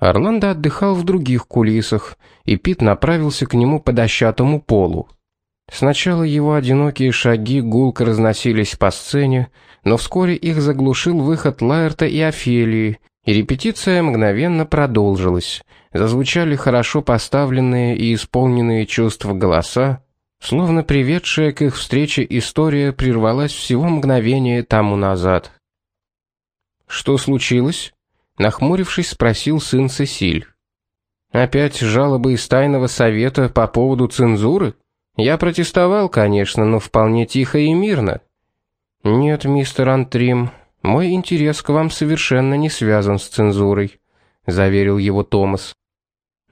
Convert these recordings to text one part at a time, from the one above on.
Орландо отдыхал в других кулисах, и Пит направился к нему по дощатому полу. Сначала его одинокие шаги гулко разносились по сцене, но вскоре их заглушил выход Лаэрта и Офелии, и репетиция мгновенно продолжилась. Зазвучали хорошо поставленные и исполненные чувств голоса, словно приведшая к их встрече история прервалась всего мгновение тому назад. Что случилось? Нахмурившись, спросил сын Сесиль. Опять жалобы из тайного совета по поводу цензуры? Я протестовал, конечно, но вполне тихо и мирно. Нет, мистер Антрим, мой интерес к вам совершенно не связан с цензурой, заверил его Томас.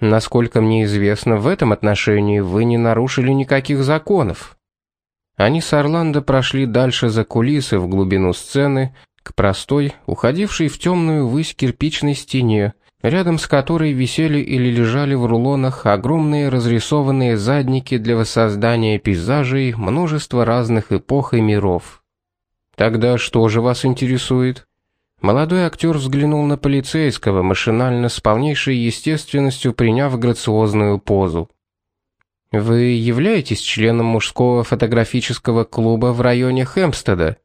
Насколько мне известно, в этом отношении вы не нарушили никаких законов. Они с Орландо прошли дальше за кулисы в глубину сцены, к простой, уходившей в темную высь кирпичной стене, рядом с которой висели или лежали в рулонах огромные разрисованные задники для воссоздания пейзажей множества разных эпох и миров. Тогда что же вас интересует? Молодой актер взглянул на полицейского, машинально с полнейшей естественностью приняв грациозную позу. Вы являетесь членом мужского фотографического клуба в районе Хэмпстеда?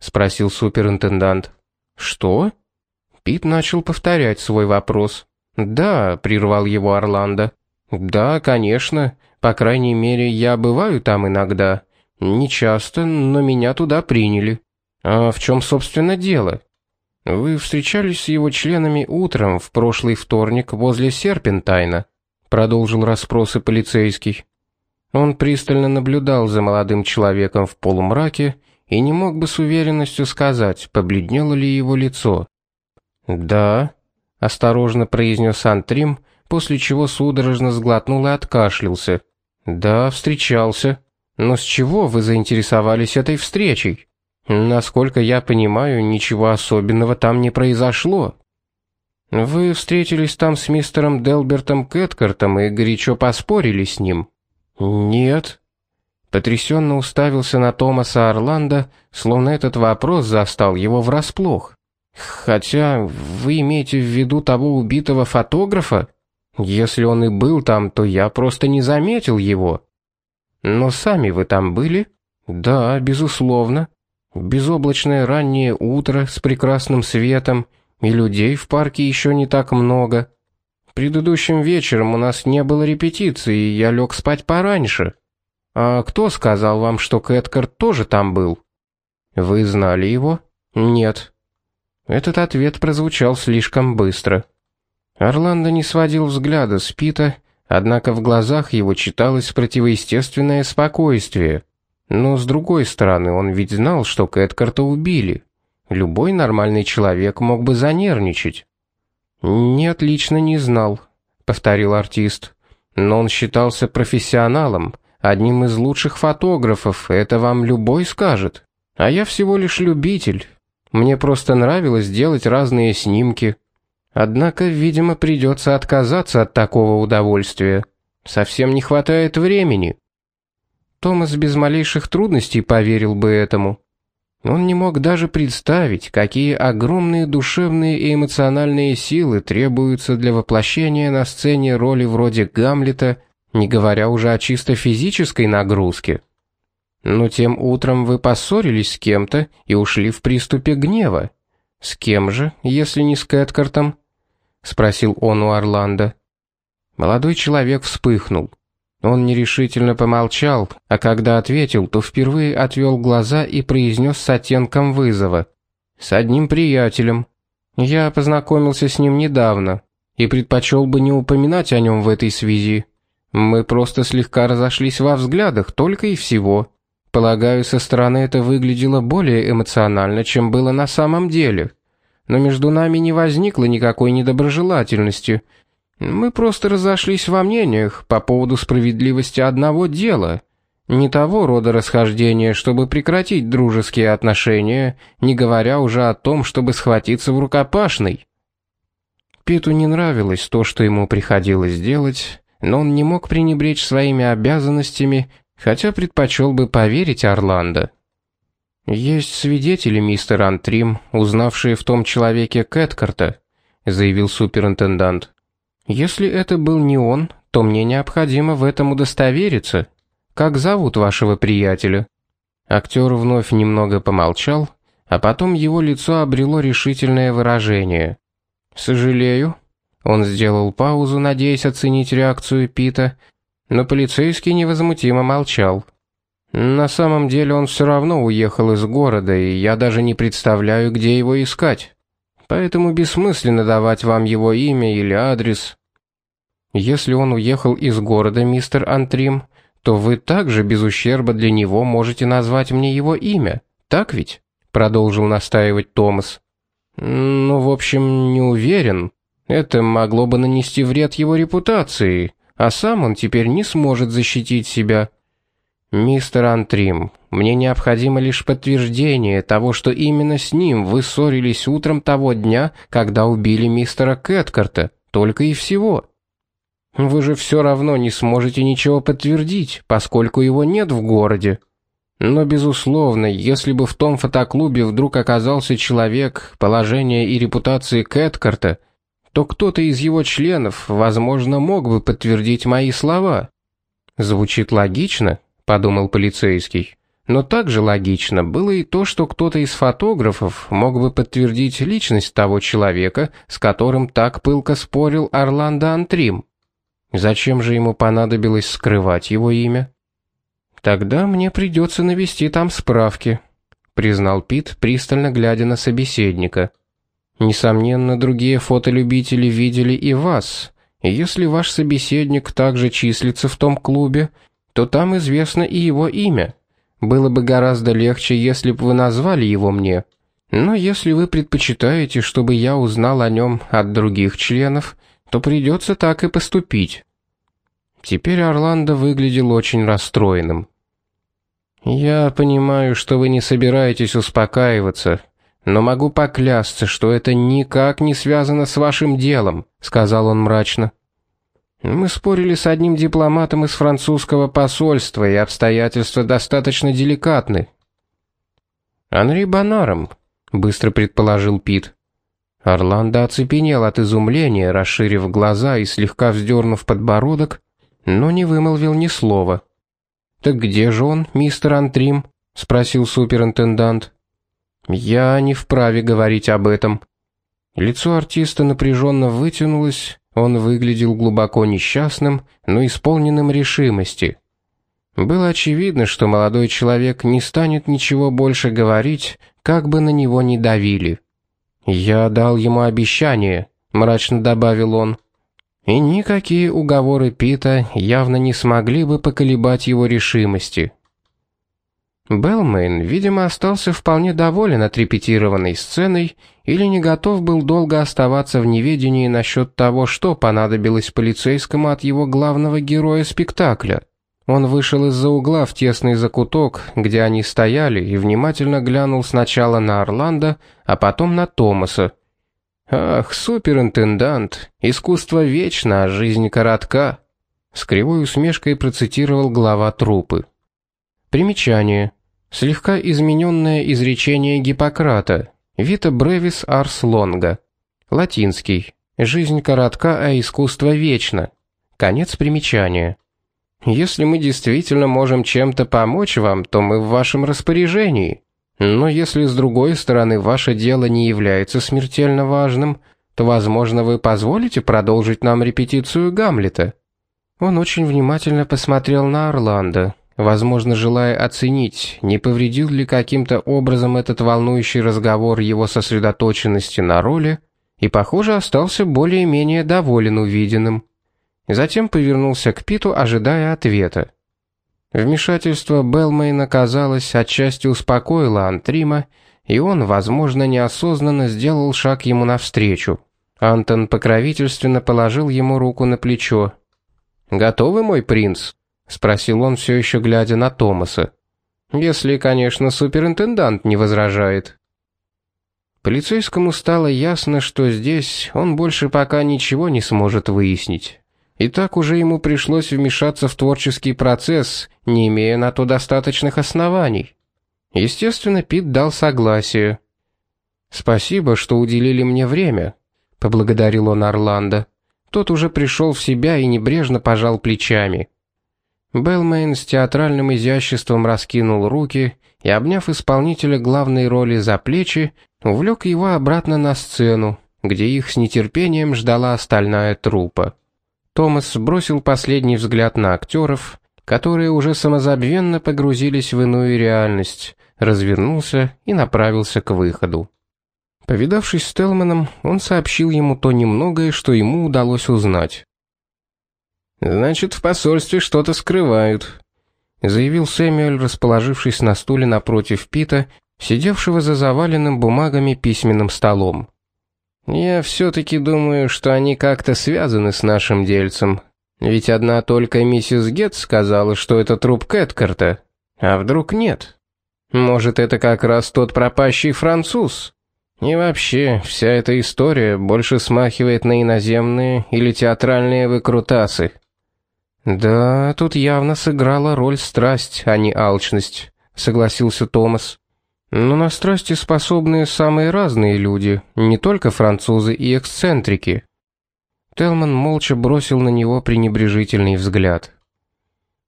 Спросил суперинтендант. Что? Пит начал повторять свой вопрос. Да, прервал его Орландо. Да, конечно. По крайней мере, я бываю там иногда. Не часто, но меня туда приняли. А в чем собственно дело? Вы встречались с его членами утром в прошлый вторник возле Серпентайна, продолжил расспросы полицейский. Он пристально наблюдал за молодым человеком в полумраке и не мог бы с уверенностью сказать, побледнело ли его лицо. "Да", осторожно произнес Антрим, после чего судорожно сглотнул и откашлялся. "Да, встречался. Но с чего вы заинтересовались этой встречей?" Насколько я понимаю, ничего особенного там не произошло. Вы встретились там с мистером Делбертом Кэткартом и горячо поспорили с ним? Нет. Потрясенно уставился на Томаса Орландо, словно этот вопрос застал его врасплох. Хотя вы имеете в виду того убитого фотографа? Если он и был там, то я просто не заметил его. Но сами вы там были? Да, безусловно. Безоблачное раннее утро с прекрасным светом, и людей в парке еще не так много. Предыдущим вечером у нас не было репетиции, и я лег спать пораньше. А кто сказал вам, что Кэткарт тоже там был? Вы знали его? Нет. Этот ответ прозвучал слишком быстро. Орландо не сводил взгляда с Пита, однако в глазах его читалось противоестественное спокойствие. Но с другой стороны, он ведь знал, что Кэткарта убили. Любой нормальный человек мог бы занервничать. «Нет, лично не знал», — повторил артист. «Но он считался профессионалом, одним из лучших фотографов, это вам любой скажет. А я всего лишь любитель. Мне просто нравилось делать разные снимки. Однако, видимо, придется отказаться от такого удовольствия. Совсем не хватает времени». Томас без малейших трудностей поверил бы этому. Он не мог даже представить, какие огромные душевные и эмоциональные силы требуются для воплощения на сцене роли вроде Гамлета, не говоря уже о чисто физической нагрузке. Но тем утром вы поссорились с кем-то и ушли в приступе гнева. С кем же, если не с Кэткартом? спросил он у Орландо. Молодой человек вспыхнул. Он нерешительно помолчал, а когда ответил, то впервые отвел глаза и произнес с оттенком вызова: "С одним приятелем. Я познакомился с ним недавно и предпочел бы не упоминать о нем в этой связи. Мы просто слегка разошлись во взглядах, только и всего. Полагаю, со стороны это выглядело более эмоционально, чем было на самом деле. Но между нами не возникло никакой недоброжелательности, мы просто разошлись во мнениях по поводу справедливости одного дела, не того рода расхождения, чтобы прекратить дружеские отношения, не говоря уже о том, чтобы схватиться в рукопашной. Питу не нравилось то, что ему приходилось делать, но он не мог пренебречь своими обязанностями, хотя предпочел бы поверить Орландо. Есть свидетели, мистер Антрим, узнавшие в том человеке Кэткарта, заявил суперинтендант. Если это был не он, то мне необходимо в этом удостовериться. Как зовут вашего приятеля? Актер вновь немного помолчал, а потом его лицо обрело решительное выражение. Сожалею, он сделал паузу, надеясь оценить реакцию Пита, но полицейский невозмутимо молчал. На самом деле он все равно уехал из города, и я даже не представляю, где его искать. Поэтому бессмысленно давать вам его имя или адрес. Если он уехал из города, мистер Антрим, то вы также без ущерба для него можете назвать мне его имя. Так ведь? продолжил настаивать Томас. Ну, в общем, не уверен. Это могло бы нанести вред его репутации, а сам он теперь не сможет защитить себя. Мистер Антрим, мне необходимо лишь подтверждение того, что именно с ним вы ссорились утром того дня, когда убили мистера Кэткарта, только и всего. Вы же все равно не сможете ничего подтвердить, поскольку его нет в городе. Но безусловно, если бы в том фотоклубе вдруг оказался человек положения и репутации Кэткарта, то кто-то из его членов, возможно, мог бы подтвердить мои слова. Звучит логично, подумал полицейский. Но также логично было и то, что кто-то из фотографов мог бы подтвердить личность того человека, с которым так пылко спорил Орландо Антрим. Зачем же ему понадобилось скрывать его имя? Тогда мне придется навести там справки, признал Пит, пристально глядя на собеседника. Несомненно, другие фотолюбители видели и вас. И если ваш собеседник также числится в том клубе, то там известно и его имя. Было бы гораздо легче, если бы вы назвали его мне. Но если вы предпочитаете, чтобы я узнал о нем от других членов, то придется так и поступить. Теперь Орландо выглядел очень расстроенным. Я понимаю, что вы не собираетесь успокаиваться, но могу поклясться, что это никак не связано с вашим делом, сказал он мрачно. Мы спорили с одним дипломатом из французского посольства, и обстоятельства достаточно деликатны. Анри Бонаром, быстро предположил Пит. Орландо оцепенел от изумления, расширив глаза и слегка вздернув подбородок, но не вымолвил ни слова. Так где же он, мистер Антрим? спросил суперинтендант. Я не вправе говорить об этом. Лицо артиста напряженно вытянулось, он выглядел глубоко несчастным, но исполненным решимости. Было очевидно, что молодой человек не станет ничего больше говорить, как бы на него ни давили. Я дал ему обещание, мрачно добавил он. И никакие уговоры Пита явно не смогли бы поколебать его решимости. Белмейн, видимо, остался вполне доволен отрепетированной сценой или не готов был долго оставаться в неведении насчет того, что понадобилось полицейскому от его главного героя спектакля. Он вышел из-за угла в тесный закуток, где они стояли, и внимательно глянул сначала на Орландо, а потом на Томаса. Ах, суперинтендант, искусство вечно, а жизнь коротка, с кривой усмешкой процитировал глава труппы. Примечание: Слегка измененное изречение Гиппократа. Vita brevis ars longa. Латинский. Жизнь коротка, а искусство вечно. Конец примечания. Если мы действительно можем чем-то помочь вам, то мы в вашем распоряжении. Но если с другой стороны ваше дело не является смертельно важным, то, возможно, вы позволите продолжить нам репетицию Гамлета. Он очень внимательно посмотрел на Орландо, возможно, желая оценить, не повредил ли каким-то образом этот волнующий разговор его сосредоточенности на роли, и, похоже, остался более-менее доволен увиденным. Затем повернулся к Питу, ожидая ответа. Вмешательство Белмейна, казалось, отчасти успокоило Антрима, и он, возможно, неосознанно сделал шаг ему навстречу. Антон покровительственно положил ему руку на плечо. «Готовы, мой принц?» Спросил он все еще глядя на Томаса. Если, конечно, суперинтендант не возражает. Полицейскому стало ясно, что здесь он больше пока ничего не сможет выяснить. И так уже ему пришлось вмешаться в творческий процесс, не имея на то достаточных оснований. Естественно, Пит дал согласие. Спасибо, что уделили мне время, поблагодарил он Орландо. Тот уже пришел в себя и небрежно пожал плечами. Белмейн с театральным изяществом раскинул руки и, обняв исполнителя главной роли за плечи, увлек его обратно на сцену, где их с нетерпением ждала остальная труппа. Томас бросил последний взгляд на актеров, которые уже самозабвенно погрузились в иную реальность, развернулся и направился к выходу. Повидавшись с Телманом, он сообщил ему то немногое, что ему удалось узнать. «Значит, в посольстве что-то скрывают», — заявил Сэмюэль, расположившись на стуле напротив Пита, сидевшего за заваленным бумагами письменным столом. «Я все-таки думаю, что они как-то связаны с нашим дельцем. Ведь одна только миссис Гетт сказала, что это труп Кэткарта. А вдруг нет? Может, это как раз тот пропащий француз?» И вообще, вся эта история больше смахивает на иноземные или театральные выкрутасы. Да, тут явно сыграла роль страсть, а не алчность, согласился Томас. Но на страсти способны самые разные люди, не только французы и эксцентрики. Телман молча бросил на него пренебрежительный взгляд.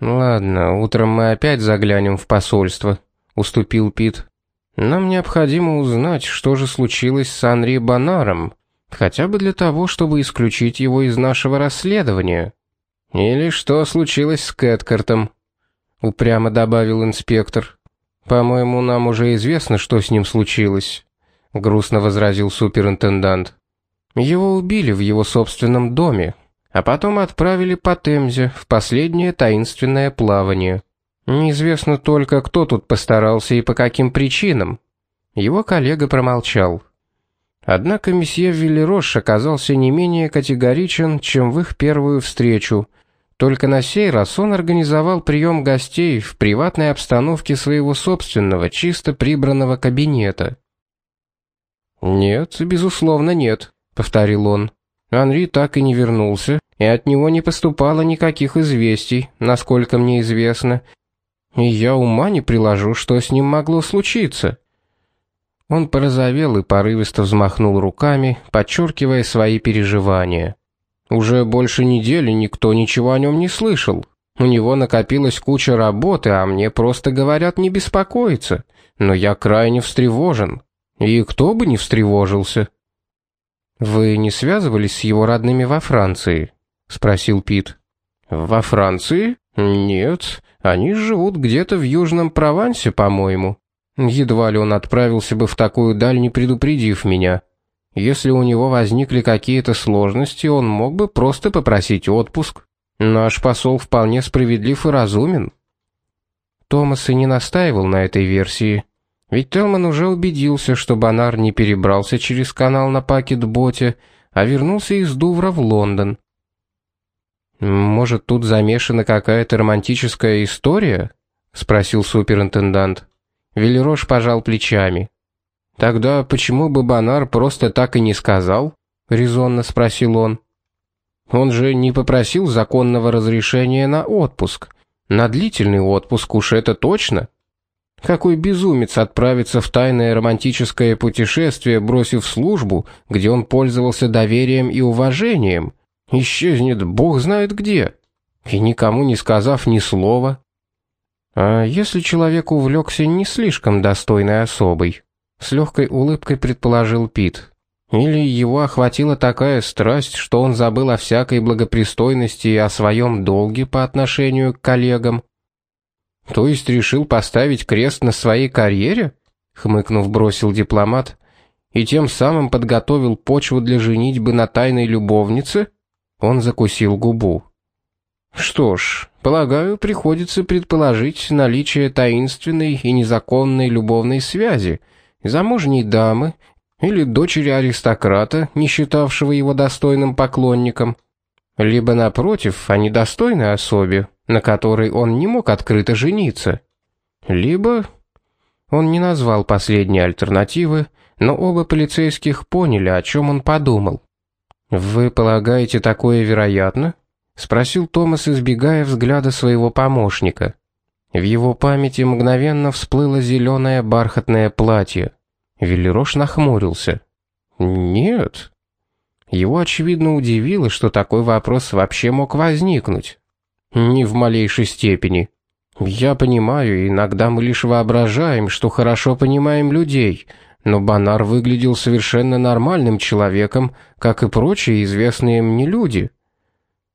Ладно, утром мы опять заглянем в посольство, уступил Пит. Нам необходимо узнать, что же случилось с Анри Банаром, хотя бы для того, чтобы исключить его из нашего расследования. Или что случилось с Кэткартом, упрямо добавил инспектор. По-моему, нам уже известно, что с ним случилось, грустно возразил суперинтендант. Его убили в его собственном доме, а потом отправили по Темзе в последнее таинственное плавание. Неизвестно только, кто тут постарался и по каким причинам. Его коллега промолчал. Однако месье Виллерош оказался не менее категоричен, чем в их первую встречу. Только на сей раз он организовал прием гостей в приватной обстановке своего собственного, чисто прибранного кабинета. «Нет, безусловно, нет», — повторил он. Анри так и не вернулся, и от него не поступало никаких известий, насколько мне известно, и я ума не приложу, что с ним могло случиться. Он порозовел и порывисто взмахнул руками, подчеркивая свои переживания. Уже больше недели никто ничего о нем не слышал. У него накопилась куча работы, а мне просто говорят не беспокоиться. Но я крайне встревожен. И кто бы не встревожился. Вы не связывались с его родными во Франции? спросил Пит. Во Франции? Нет, они живут где-то в Южном Провансе, по-моему. Едва ли он отправился бы в такую даль, не предупредив меня. Если у него возникли какие-то сложности, он мог бы просто попросить отпуск. Наш посол вполне справедлив и разумен. Томас и не настаивал на этой версии. Ведь Телман уже убедился, что Банар не перебрался через канал на пакетботе, а вернулся из Дувра в Лондон. Может, тут замешана какая-то романтическая история? спросил суперинтендант. Велерош пожал плечами. Тогда почему бы Банар просто так и не сказал? резонно спросил он. Он же не попросил законного разрешения на отпуск. На длительный отпуск уж это точно. Какой безумец отправится в тайное романтическое путешествие, бросив службу, где он пользовался доверием и уважением? исчезнет бог знает где, и никому не сказав ни слова. А если человек увлекся не слишком достойной особой, с легкой улыбкой предположил Пит. Или его охватила такая страсть, что он забыл о всякой благопристойности и о своем долге по отношению к коллегам. То есть решил поставить крест на своей карьере? хмыкнув, бросил дипломат и тем самым подготовил почву для женитьбы на тайной любовнице? Он закусил губу. Что ж, полагаю, приходится предположить наличие таинственной и незаконной любовной связи замужней дамы или дочери аристократа, не считавшего его достойным поклонником, либо напротив, о недостойной особе, на которой он не мог открыто жениться, либо он не назвал последней альтернативы, но оба полицейских поняли, о чем он подумал. Вы полагаете, такое вероятно? спросил Томас, избегая взгляда своего помощника. В его памяти мгновенно всплыло зеленое бархатное платье. Велерош нахмурился. Нет. Его очевидно удивило, что такой вопрос вообще мог возникнуть. Не в малейшей степени. Я понимаю, иногда мы лишь воображаем, что хорошо понимаем людей, но Банар выглядел совершенно нормальным человеком, как и прочие известные мне люди.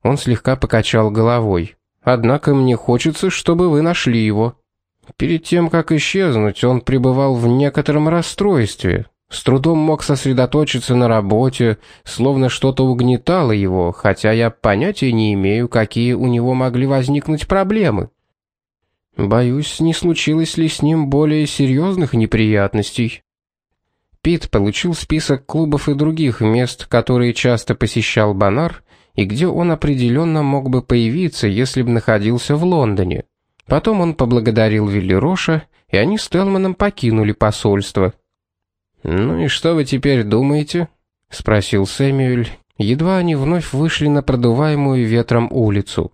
Он слегка покачал головой. Однако мне хочется, чтобы вы нашли его. Перед тем как исчезнуть, он пребывал в некотором расстройстве. С трудом мог сосредоточиться на работе, словно что-то угнетало его, хотя я понятия не имею, какие у него могли возникнуть проблемы. Боюсь, не случилось ли с ним более серьезных неприятностей. Пит получил список клубов и других мест, которые часто посещал Банар, и где он определенно мог бы появиться, если бы находился в Лондоне. Потом он поблагодарил Вилли Роша, и они с Телманом покинули посольство. «Ну и что вы теперь думаете?» — спросил Сэмюэль, едва они вновь вышли на продуваемую ветром улицу.